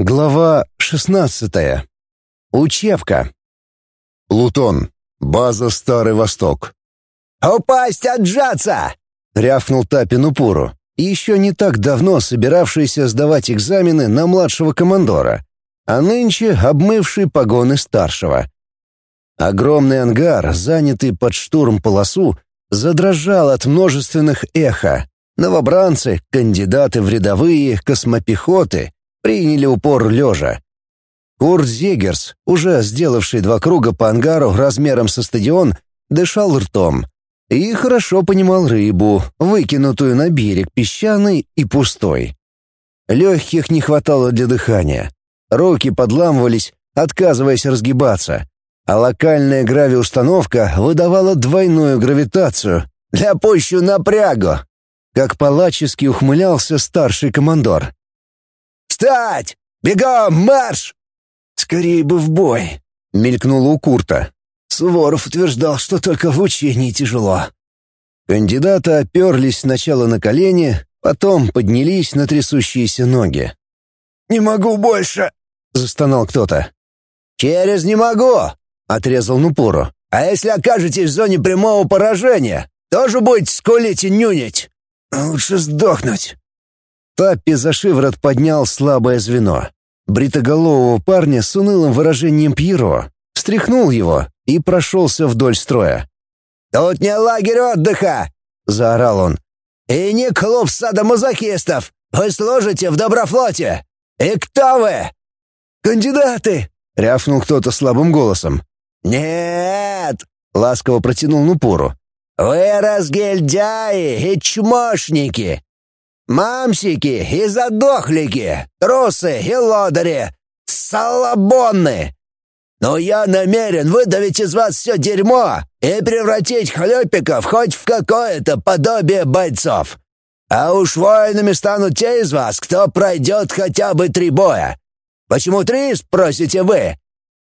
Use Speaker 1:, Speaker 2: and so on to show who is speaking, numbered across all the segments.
Speaker 1: Глава 16. Учебка. Плутон. База Старый Восток.
Speaker 2: «Упасть, отжаться!»
Speaker 1: — рявкнул Тапин упору, еще не так давно собиравшийся сдавать экзамены на младшего командора, а нынче обмывший погоны старшего. Огромный ангар, занятый под штурм полосу, задрожал от множественных эхо. Новобранцы, кандидаты в рядовые, космопехоты — приняли упор лежа. Курт Зегерс, уже сделавший два круга по ангару размером со стадион, дышал ртом и хорошо понимал рыбу, выкинутую на берег песчаный и пустой. Легких не хватало для дыхания. Руки подламывались, отказываясь разгибаться, а локальная гравиустановка выдавала двойную гравитацию для пущу напрягу. Как палачески ухмылялся старший командор.
Speaker 2: «Встать! Бегом, марш!»
Speaker 1: «Скорее бы в бой!» — мелькнуло у Курта. Суворов утверждал, что только в учении тяжело. Кандидаты оперлись сначала на колени, потом поднялись на трясущиеся ноги.
Speaker 2: «Не могу больше!» — застонал кто-то. «Через не могу!» — отрезал Нупуру. «А если окажетесь в зоне прямого поражения, тоже будете скулить и нюнить?»
Speaker 1: «Лучше сдохнуть!» Паппи за шиворот поднял слабое звено. Бритоголового парня с унылым выражением Пьеро. Встряхнул его и прошелся вдоль строя.
Speaker 2: «Тут не лагерь отдыха!» — заорал он. «И не клуб садомазохистов! Вы служите в Доброфлоте! И кто вы?»
Speaker 1: «Кандидаты!» — рявкнул кто-то слабым голосом.
Speaker 2: «Нет!»
Speaker 1: — ласково протянул Нупуру.
Speaker 2: «Вы разгильдяи и чмошники! Мамсики и задохлики, трусы и лодыри, салабонны. Но я намерен выдавить из вас все дерьмо и превратить хлюпиков хоть в какое-то подобие бойцов. А уж воинами станут те из вас, кто пройдет хотя бы три боя. Почему три, спросите вы?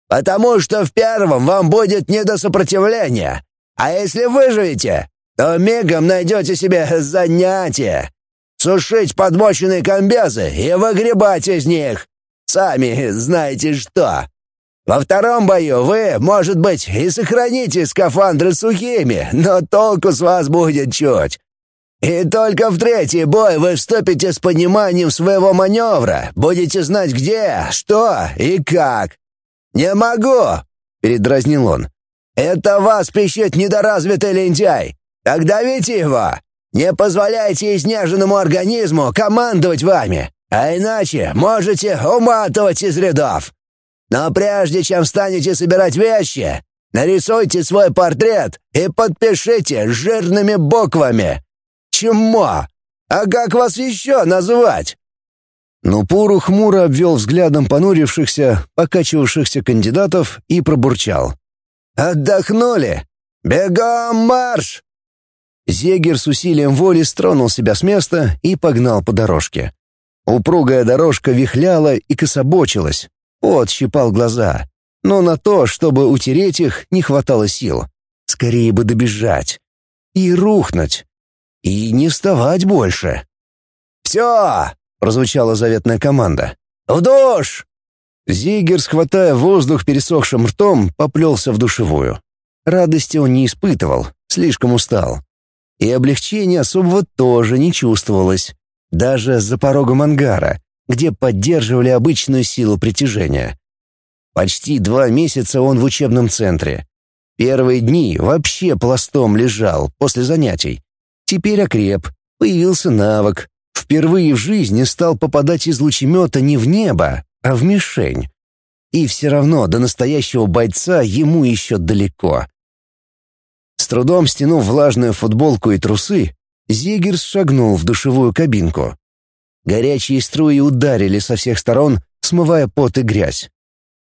Speaker 2: Потому что в первом вам будет не до сопротивления. А если выживете, то мигом найдете себе занятие сушить подмоченные комбезы и выгребать из них. Сами знаете что. Во втором бою вы, может быть, и сохраните скафандры сухими, но толку с вас будет чуть. И только в третий бой вы вступите с пониманием своего маневра, будете знать где, что и как. «Не могу!» — передразнил он. «Это вас пищит недоразвитый лентяй. Так давите его!» Не позволяйте изнеженному организму командовать вами, а иначе можете уматывать из рядов. Но прежде чем станете собирать вещи, нарисуйте свой портрет и подпишите жирными буквами. Чмо! А как вас еще назвать?»
Speaker 1: Нупуру хмуро обвел взглядом понурившихся, покачивавшихся кандидатов и пробурчал.
Speaker 2: «Отдохнули? Бегом марш!»
Speaker 1: Зегер с усилием воли стронул себя с места и погнал по дорожке. Упругая дорожка вихляла и кособочилась. Пот щипал глаза. Но на то, чтобы утереть их, не хватало сил. Скорее бы добежать. И рухнуть. И не вставать больше.
Speaker 2: «Все!» — прозвучала заветная команда. «В душ!»
Speaker 1: Зигер, схватая воздух пересохшим ртом, поплелся в душевую. Радости он не испытывал, слишком устал. И облегчения особого тоже не чувствовалось. Даже за порогом ангара, где поддерживали обычную силу притяжения. Почти два месяца он в учебном центре. Первые дни вообще пластом лежал после занятий. Теперь окреп, появился навык. Впервые в жизни стал попадать из лучемета не в небо, а в мишень. И все равно до настоящего бойца ему еще далеко. С трудом стянув влажную футболку и трусы, Зигерс шагнул в душевую кабинку. Горячие струи ударили со всех сторон, смывая пот и грязь.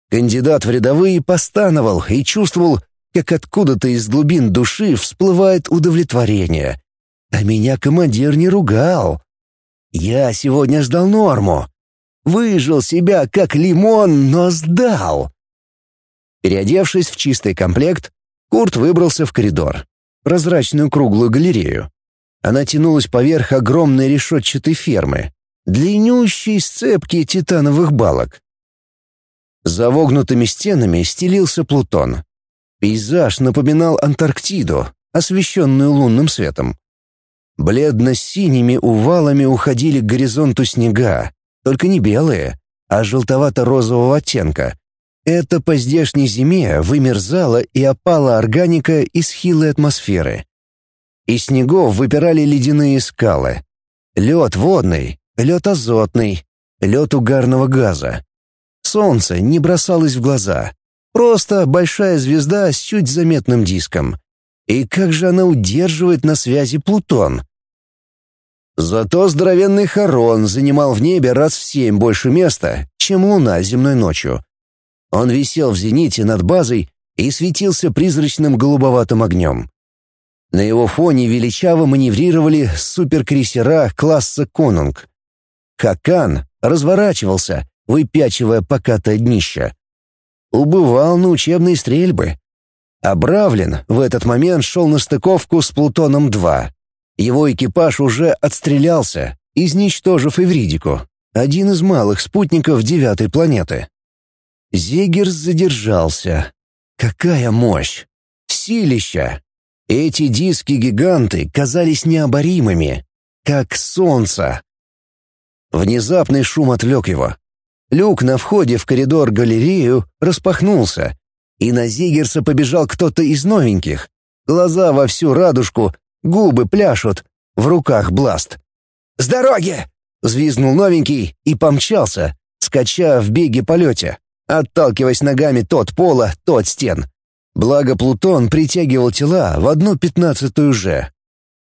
Speaker 1: Кандидат в рядовые постановал и чувствовал, как откуда-то из глубин души всплывает удовлетворение. А меня командир не ругал. Я сегодня сдал норму. Выжил себя как лимон, но сдал. Переодевшись в чистый комплект, Курт выбрался в коридор. Прозрачную круглую галерею. Она тянулась поверх огромной решетчатой фермы. длиннющей сцепки титановых балок. За вогнутыми стенами стелился Плутон. Пейзаж напоминал Антарктиду, освещенную лунным светом. Бледно-синими увалами уходили к горизонту снега, только не белые, а желтовато-розового оттенка. Это по здешней зиме вымерзала и опала органика из хилой атмосферы. Из снегов выпирали ледяные скалы. Лед водный, лед азотный, лед угарного газа. Солнце не бросалось в глаза. Просто большая звезда с чуть заметным диском. И как же она удерживает на связи Плутон? Зато здоровенный Харон занимал в небе раз в семь больше места, чем Луна земной ночью. Он висел в зените над базой и светился призрачным голубоватым огнем. На его фоне величаво маневрировали суперкрейсера класса «Конунг». Хакан разворачивался, выпячивая покатое днище. Убывал на учебные стрельбы. А Бравлин в этот момент шел на стыковку с Плутоном-2. Его экипаж уже отстрелялся, изничтожив Эвридику, один из малых спутников девятой планеты. Зегерс задержался. Какая мощь! Силища! Эти диски-гиганты казались необоримыми, как солнце. Внезапный шум отвлек его. Люк на входе в коридор-галерею распахнулся, и на Зигерса побежал кто-то из новеньких. Глаза во всю радужку, губы пляшут, в руках бласт. «С дороги!» — взвизгнул новенький и помчался, скача в беге-полете, отталкиваясь ногами то от пола, то от стен. Благо Плутон притягивал тела в одну пятнадцатую же.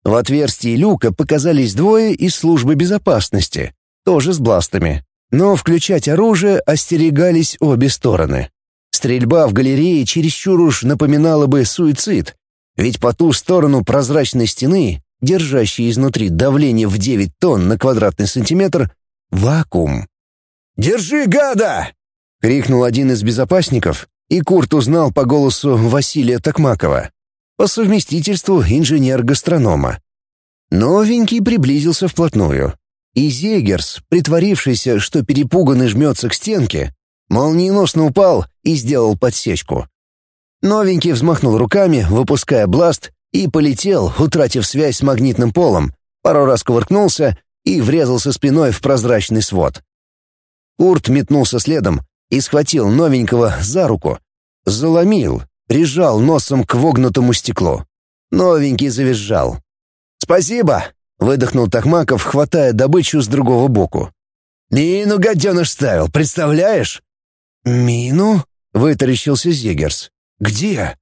Speaker 1: В отверстии люка показались двое из службы безопасности, тоже с бластами. Но включать оружие остерегались обе стороны. Стрельба в галерее чересчур уж напоминала бы суицид, ведь по ту сторону прозрачной стены, держащей изнутри давление в 9 тонн на квадратный сантиметр, вакуум. «Держи, гада!» — крикнул один из безопасников, и Курт узнал по голосу Василия Токмакова, по совместительству инженер-гастронома. Новенький приблизился вплотную. И Зегерс, притворившийся, что перепуганный жмется к стенке, молниеносно упал и сделал подсечку. Новенький взмахнул руками, выпуская бласт, и полетел, утратив связь с магнитным полом, пару раз кувыркнулся и врезался спиной в прозрачный свод. Курт метнулся следом, и схватил новенького за руку. Заломил, прижал носом к вогнутому стеклу. Новенький завизжал. «Спасибо!» — выдохнул Тахмаков, хватая добычу с другого боку. «Мину гаденыш ставил, представляешь?» «Мину?» — вытаращился Зегерс. «Где?»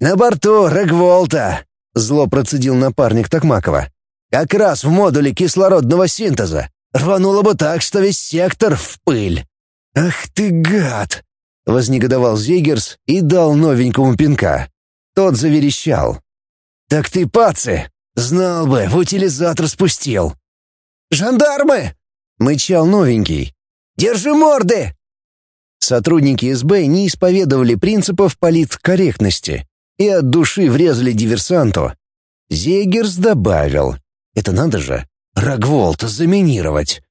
Speaker 1: «На борту Регволта», — зло процедил напарник Токмакова. «Как раз в модуле кислородного синтеза. Рвануло бы так, что весь сектор в пыль». «Ах ты гад!» — вознегодовал Зигерс и дал новенькому пинка. Тот заверещал. «Так ты, пацы! Знал бы, в утилизатор спустил!» «Жандармы!» — мычал новенький. «Держи морды!» Сотрудники СБ не исповедовали принципов политкорректности и от души врезали диверсанту. Зегерс добавил. «Это надо же, Рогволт заминировать!»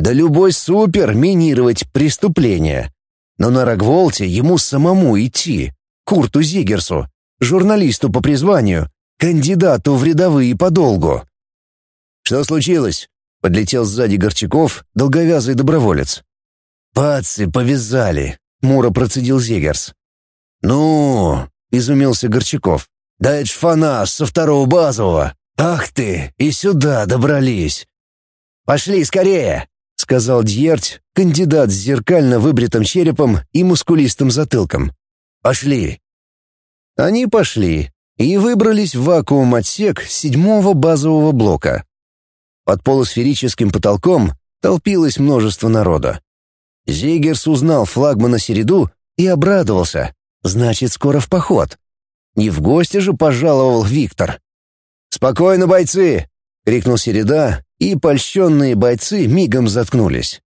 Speaker 1: Да любой супер минировать преступление. Но на Рогволте ему самому идти, Курту Зигерсу, журналисту по призванию, кандидату в рядовые по долгу. «Что случилось?» — подлетел сзади Горчаков, долговязый доброволец. «Пацы повязали», — муро процедил Зигерс. «Ну?» — изумился Горчаков. «Да это ж фанас со второго базового! Ах ты, и сюда добрались!» «Пошли скорее!» — сказал Дьерть, кандидат с зеркально выбритым черепом и мускулистым затылком. «Пошли». Они пошли и выбрались в вакуум-отсек седьмого базового блока. Под полусферическим потолком толпилось множество народа. Зигерс узнал флагмана Середу и обрадовался. Значит, скоро в поход. Не в гости же пожаловал Виктор. «Спокойно, бойцы!» — крикнул Середа и польщенные бойцы мигом заткнулись.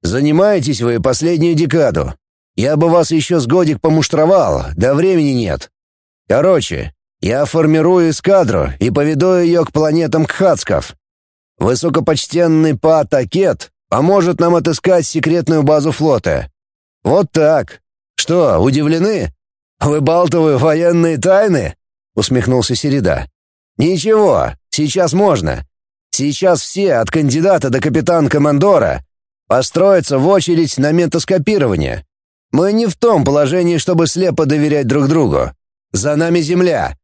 Speaker 1: «Занимаетесь вы последнюю декаду. Я бы вас еще с годик помуштровал, да времени нет. Короче, я формирую эскадру и поведу ее к планетам Кхацков. Высокопочтенный Патакет поможет нам отыскать секретную базу флота. Вот так. Что, удивлены? Выбалтываю военные тайны? Усмехнулся Середа. Ничего, сейчас можно. Сейчас все, от кандидата до капитан-командора, построятся в очередь на ментоскопирование. Мы не в том положении, чтобы слепо доверять друг другу. За нами земля.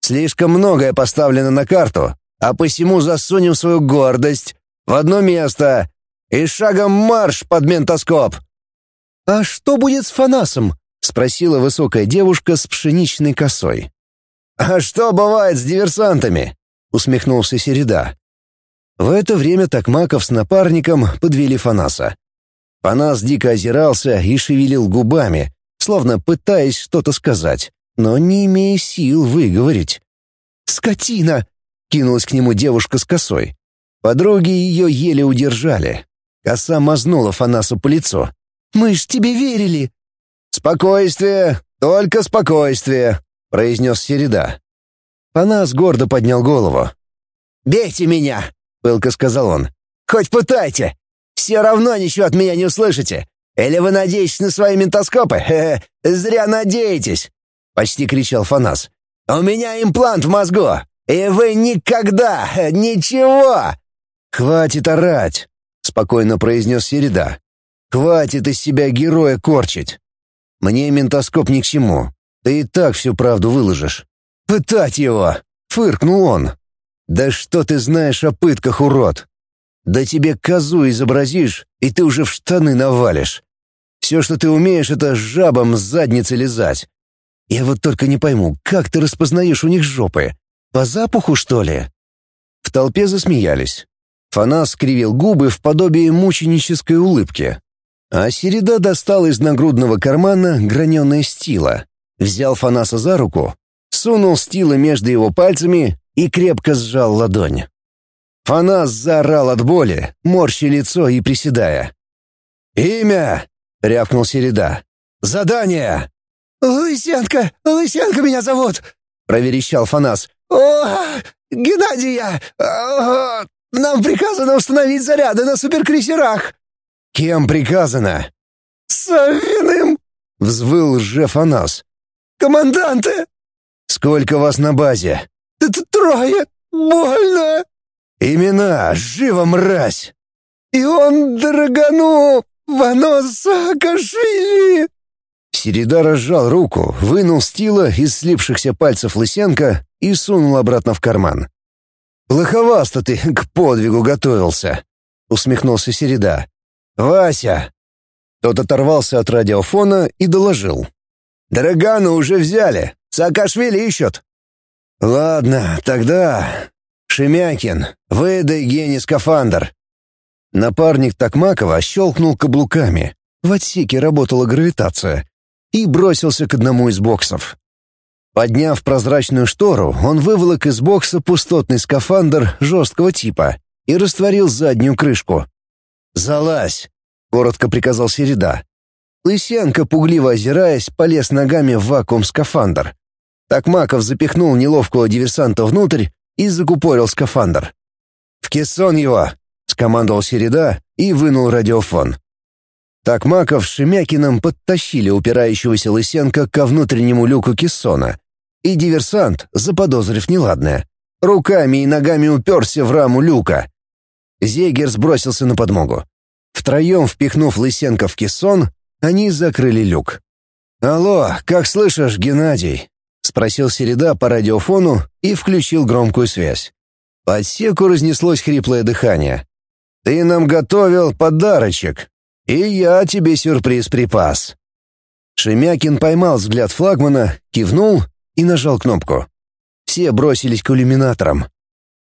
Speaker 1: Слишком многое поставлено на карту, а посему засунем свою гордость в одно место и шагом марш под ментоскоп. «А что будет с Фанасом?» — спросила высокая девушка с пшеничной косой. «А что бывает с диверсантами?» — усмехнулся Середа. В это время Токмаков с напарником подвели Фанаса. Фанас дико озирался и шевелил губами, словно пытаясь что-то сказать, но не имея сил выговорить. «Скотина!» — кинулась к нему девушка с косой. Подруги ее еле удержали. Коса мазнула Фанасу по лицу. «Мы ж тебе верили!» «Спокойствие, только спокойствие!» — произнес Середа. Фанас гордо поднял голову. «Бейте меня!» — пылко сказал он. «Хоть пытайте! Все равно ничего от меня не услышите! Или вы надеетесь на свои ментоскопы? Хе -хе, зря надеетесь!» — почти кричал Фанас. «У меня имплант в мозгу, и вы никогда ничего!» «Хватит орать!» — спокойно произнес Середа. «Хватит из себя героя корчить! Мне ментоскоп ни к чему. Ты и так всю правду выложишь. Пытать его!» — фыркнул он. «Да что ты знаешь о пытках, урод? Да тебе козу изобразишь, и ты уже в штаны навалишь. Все, что ты умеешь, это жабам с задницы лизать. Я вот только не пойму, как ты распознаешь у них жопы? По запаху, что ли?» В толпе засмеялись. Фанас скривил губы в подобии мученической улыбки. А Середа достал из нагрудного кармана граненое стило, взял Фанаса за руку, сунул стило между его пальцами и крепко сжал ладонь. Фанас заорал от боли, морщи лицо и приседая. «Имя!» — рявкнул Середа. «Задание!»
Speaker 2: «Лысенко! Лысенко меня зовут!» — проверещал Фанас. «О, Геннадия! О, нам приказано установить заряды на суперкрейсерах!»
Speaker 1: «Кем приказано?»
Speaker 2: «Савиным!» — взвыл Жефанас. «Команданты!»
Speaker 1: «Сколько вас на базе?»
Speaker 2: Т «Трое! Больно!»
Speaker 1: «Имена! Живо, мразь!»
Speaker 2: «И он Драгону! Вано Саакашвили!»
Speaker 1: Середа разжал руку, вынул стила из слипшихся пальцев Лысенко и сунул обратно в карман. «Плоховасто ты к подвигу готовился», — усмехнулся Середа. «Вася!» Тот оторвался от радиофона и доложил. «Драгану уже взяли. Саакашвили ищут». «Ладно, тогда... Шемякин, выдай Гене скафандр». Напарник Токмакова щелкнул каблуками. В отсеке работала гравитация и бросился к одному из боксов. Подняв прозрачную штору, он выволок из бокса пустотный скафандр жесткого типа и растворил заднюю крышку. «Залазь!» — коротко приказал Середа. Лысенко, пугливо озираясь, полез ногами в вакуум-скафандр. Такмаков запихнул неловкого диверсанта внутрь и закупорил скафандр. «В кессон его!» — скомандовал Середа и вынул радиофон. Так Маков с Шемякиным подтащили упирающегося Лысенко ко внутреннему люку кессона, и диверсант, заподозрив неладное, руками и ногами уперся в раму люка. Зегер сбросился на подмогу. Втроем впихнув Лысенко в кессон, они закрыли люк. «Алло, как слышишь, Геннадий?» — спросил Середа по радиофону и включил громкую связь. По отсеку разнеслось хриплое дыхание. «Ты нам готовил подарочек, и я тебе сюрприз припас». Шемякин поймал взгляд флагмана, кивнул и нажал кнопку. Все бросились к иллюминаторам.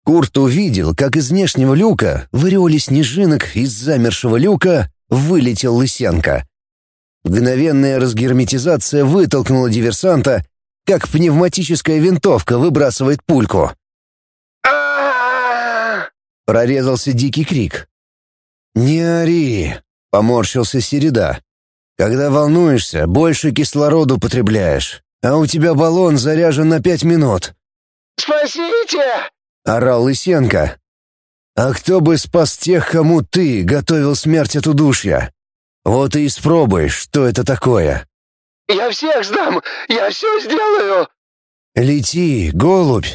Speaker 1: Курт увидел, как из внешнего люка, в снежинок из замершего люка, вылетел Лысенко. Мгновенная разгерметизация вытолкнула диверсанта, как пневматическая винтовка выбрасывает пульку. Прорезался дикий крик. «Не ори!» Поморщился Середа. Когда волнуешься, больше кислорода потребляешь, а у тебя баллон заряжен на пять минут.
Speaker 2: «Спасите!»
Speaker 1: — орал Лысенко. А кто бы спас тех, кому ты готовил смерть от удушья? Вот и испробуй, что это такое.
Speaker 2: «Я всех сдам! Я все сделаю!»
Speaker 1: «Лети, голубь!»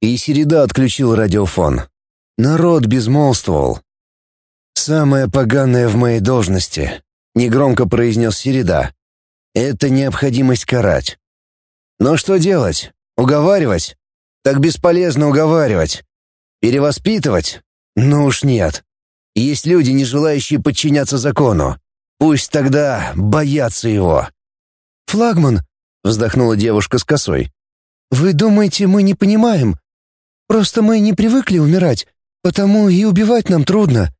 Speaker 1: И Середа отключил радиофон. Народ безмолвствовал. «Самое поганое в моей должности», — негромко произнес Середа. «Это необходимость карать. Но что делать? Уговаривать? Так бесполезно уговаривать. Перевоспитывать? Ну уж нет. Есть люди, не желающие подчиняться закону. Пусть тогда боятся его.
Speaker 3: «Флагман», — вздохнула девушка с косой, — «вы думаете, мы не понимаем? Просто мы не привыкли умирать, потому и убивать нам трудно.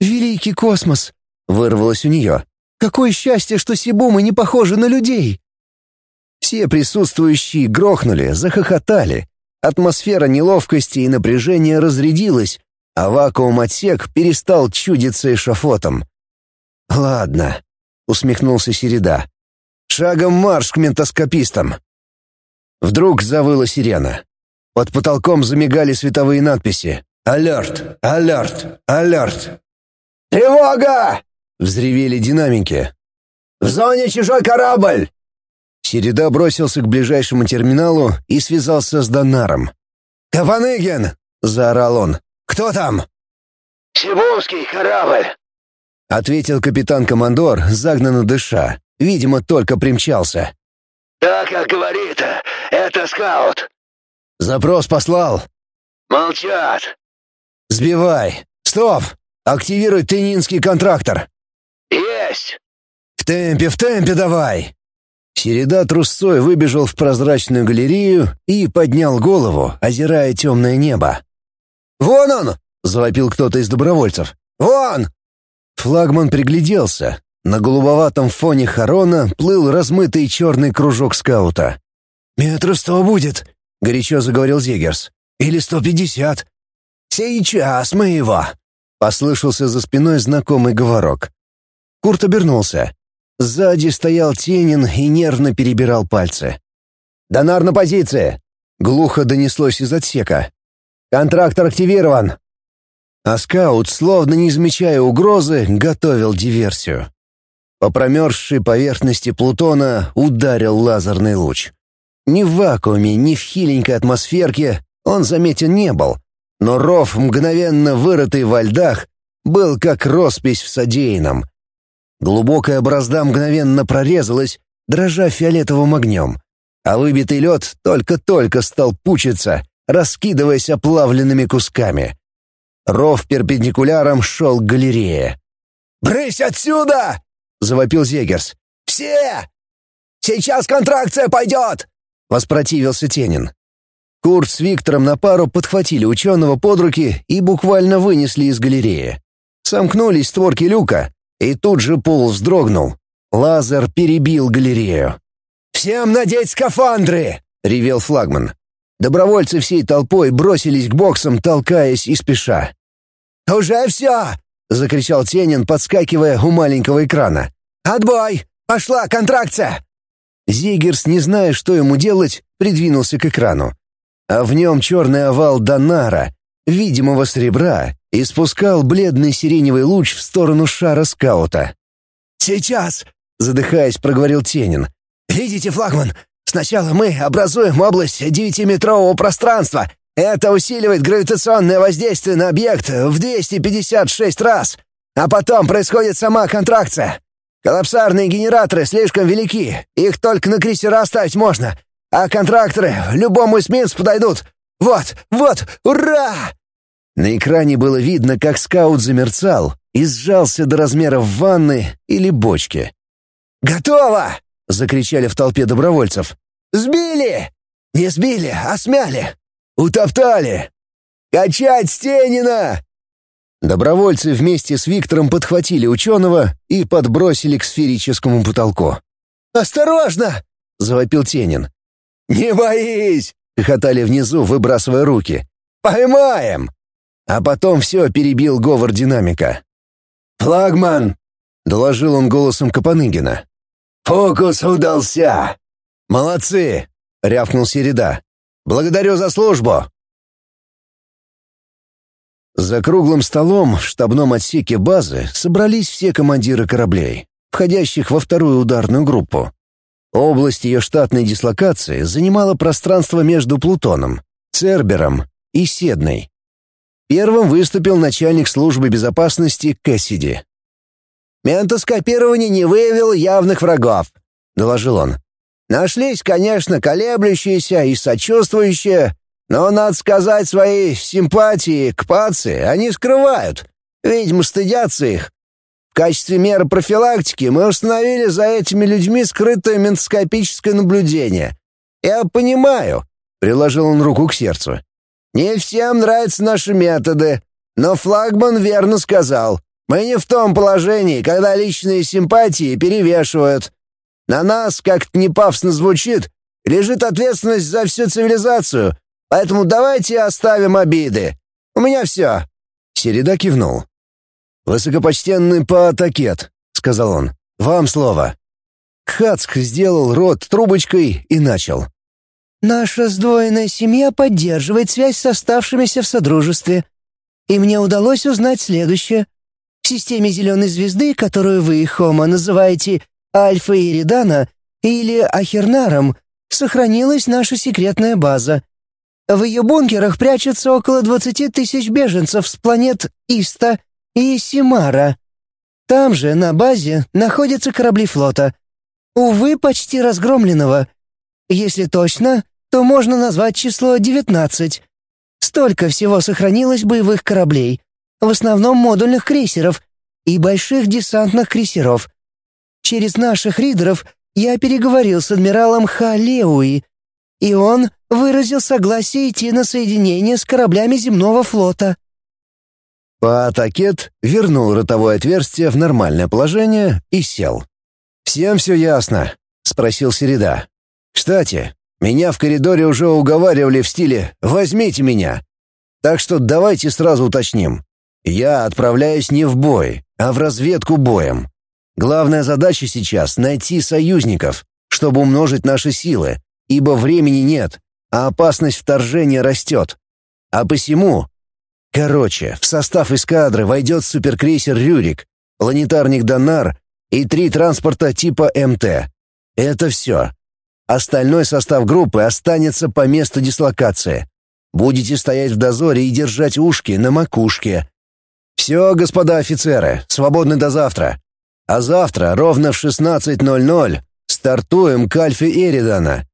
Speaker 3: Великий космос!» — вырвалось у нее. «Какое счастье, что Сибумы не похожи на людей!»
Speaker 1: Все присутствующие грохнули, захохотали. Атмосфера неловкости и напряжения разрядилась, а вакуум-отсек перестал чудиться эшафотом. «Ладно», — усмехнулся Середа. «Шагом марш к ментоскопистам». Вдруг завыла сирена. Под потолком замигали световые надписи. «Алерт! Алерт! Алерт!»
Speaker 2: «Тревога!»
Speaker 1: — взревели динамики.
Speaker 2: «В зоне чужой корабль!»
Speaker 1: Середа бросился к ближайшему терминалу и связался с Донаром. «Капаныгин!» — заорал он. «Кто там?»
Speaker 2: «Сибумский корабль!»
Speaker 1: — ответил капитан-командор, загнанно дыша. Видимо, только примчался.
Speaker 2: «Так, как говорит, это скаут».
Speaker 1: «Запрос послал».
Speaker 2: «Молчат».
Speaker 1: «Сбивай. Стоп! Активируй тенинский контрактор».
Speaker 2: «Есть».
Speaker 1: «В темпе, в темпе давай!» Середа трусцой выбежал в прозрачную галерею и поднял голову, озирая темное небо. «Вон он!» — завопил кто-то из добровольцев. «Вон!» Флагман пригляделся. На голубоватом фоне хорона плыл размытый черный кружок скаута. «Метров сто будет», — горячо заговорил Зегерс. «Или сто пятьдесят». «Сейчас мы его!» — послышался за спиной знакомый говорок. Курт обернулся. Сзади стоял Тенин и нервно перебирал пальцы. «Донар на позиции!» — глухо донеслось из отсека. «Контрактор активирован!» А скаут, словно не замечая угрозы, готовил диверсию. По промерзшей поверхности Плутона ударил лазерный луч. Ни в вакууме, ни в хиленькой атмосферке он заметен не был, но ров, мгновенно вырытый во льдах, был как роспись в содеянном. Глубокая борозда мгновенно прорезалась, дрожа фиолетовым огнем, а выбитый лед только-только стал пучиться, раскидываясь оплавленными кусками. Ров перпендикуляром шел к галерее. «Брысь отсюда!» — завопил Зегерс. «Все! Сейчас контракция пойдет!» — воспротивился Тенин. Курт с Виктором на пару подхватили ученого под руки и буквально вынесли из галереи. Сомкнулись створки люка, и тут же пол вздрогнул. Лазер перебил галерею. «Всем надеть скафандры!» — ревел флагман. Добровольцы всей толпой бросились к боксам, толкаясь и спеша. «Уже все!» — закричал Тенин, подскакивая у маленького экрана. «Отбой! Пошла контракция!» Зигерс, не зная, что ему делать, придвинулся к экрану. А в нем черный овал Донара, видимого сребра, испускал бледный сиреневый луч в сторону шара скаута. «Сейчас!» — задыхаясь, проговорил Тенин. «Видите, флагман? Сначала мы образуем область девятиметрового пространства. Это усиливает гравитационное воздействие на объект в 256 раз. А потом происходит сама контракция. Коллапсарные генераторы слишком велики, их только на крейсера ставить можно. А контракторы любому эсминцу подойдут. Вот, вот, ура!» На экране было видно, как скаут замерцал и сжался до размеров ванны или бочки. «Готово!» — закричали в толпе добровольцев. «Сбили! Не сбили, а смяли! Утоптали! Качать Стенина!» Добровольцы вместе с Виктором подхватили ученого и подбросили к сферическому потолку. «Осторожно!» — завопил Тенин. «Не боись!» — хохотали внизу, выбрасывая руки. «Поймаем!» А потом все перебил говор динамика. «Флагман!» — доложил он голосом Капаныгина. «Фокус удался!» «Молодцы!» — рявкнул Середа. «Благодарю за службу!» За круглым столом в штабном отсеке базы собрались все командиры кораблей, входящих во вторую ударную группу. Область ее штатной дислокации занимала пространство между Плутоном, Цербером и Седной. Первым выступил начальник службы безопасности Кэссиди.
Speaker 2: «Ментоскопирование не выявило явных врагов», — доложил он. «Нашлись, конечно, колеблющиеся и сочувствующие, но, надо сказать, свои симпатии к паце они скрывают. Видимо, стыдятся их. В качестве меры профилактики мы установили за этими людьми скрытое ментоскопическое наблюдение. Я понимаю, — приложил он руку к сердцу. Не всем нравятся наши методы, но флагман верно сказал. Мы не в том положении, когда личные симпатии перевешивают. На нас, как-то не пафосно звучит, лежит ответственность за всю цивилизацию, поэтому давайте оставим обиды. У меня все».
Speaker 1: Середа кивнул. «Высокопочтенный Паатакет», — сказал он, — «вам слово». Кхацк сделал рот трубочкой и начал.
Speaker 3: «Наша сдвоенная семья поддерживает связь с оставшимися в Содружестве. И мне удалось узнать следующее. В системе Зеленой Звезды, которую вы, Хома, называете Альфа Иридана или Ахернаром, сохранилась наша секретная база. В ее бункерах прячется около 20 тысяч беженцев с планет Иста и Симара. Там же, на базе, находятся корабли флота. Увы, почти разгромленного. Если точно, то можно назвать число 19. Столько всего сохранилось боевых кораблей, в основном модульных крейсеров и больших десантных крейсеров. Через наших ридеров я переговорил с адмиралом Ха Леуи, и он выразил согласие идти на соединение с кораблями земного флота.
Speaker 1: Паатакет вернул ротовое отверстие в нормальное положение и сел. «Всем все ясно?» — спросил Середа. «Кстати, меня в коридоре уже уговаривали в стиле «возьмите меня». Так что давайте сразу уточним. Я отправляюсь не в бой, а в разведку боем. Главная задача сейчас — найти союзников, чтобы умножить наши силы, ибо времени нет, а опасность вторжения растет. А посему Короче, в состав эскадры войдет суперкрейсер «Рюрик», планетарник «Донар» и три транспорта типа МТ. Это все. Остальной состав группы останется по месту дислокации. Будете стоять в дозоре и держать ушки на макушке. Все, господа офицеры, свободны до завтра. А завтра ровно в 16.00 стартуем к Альфе Эридана.